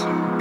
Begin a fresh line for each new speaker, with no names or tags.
Peace.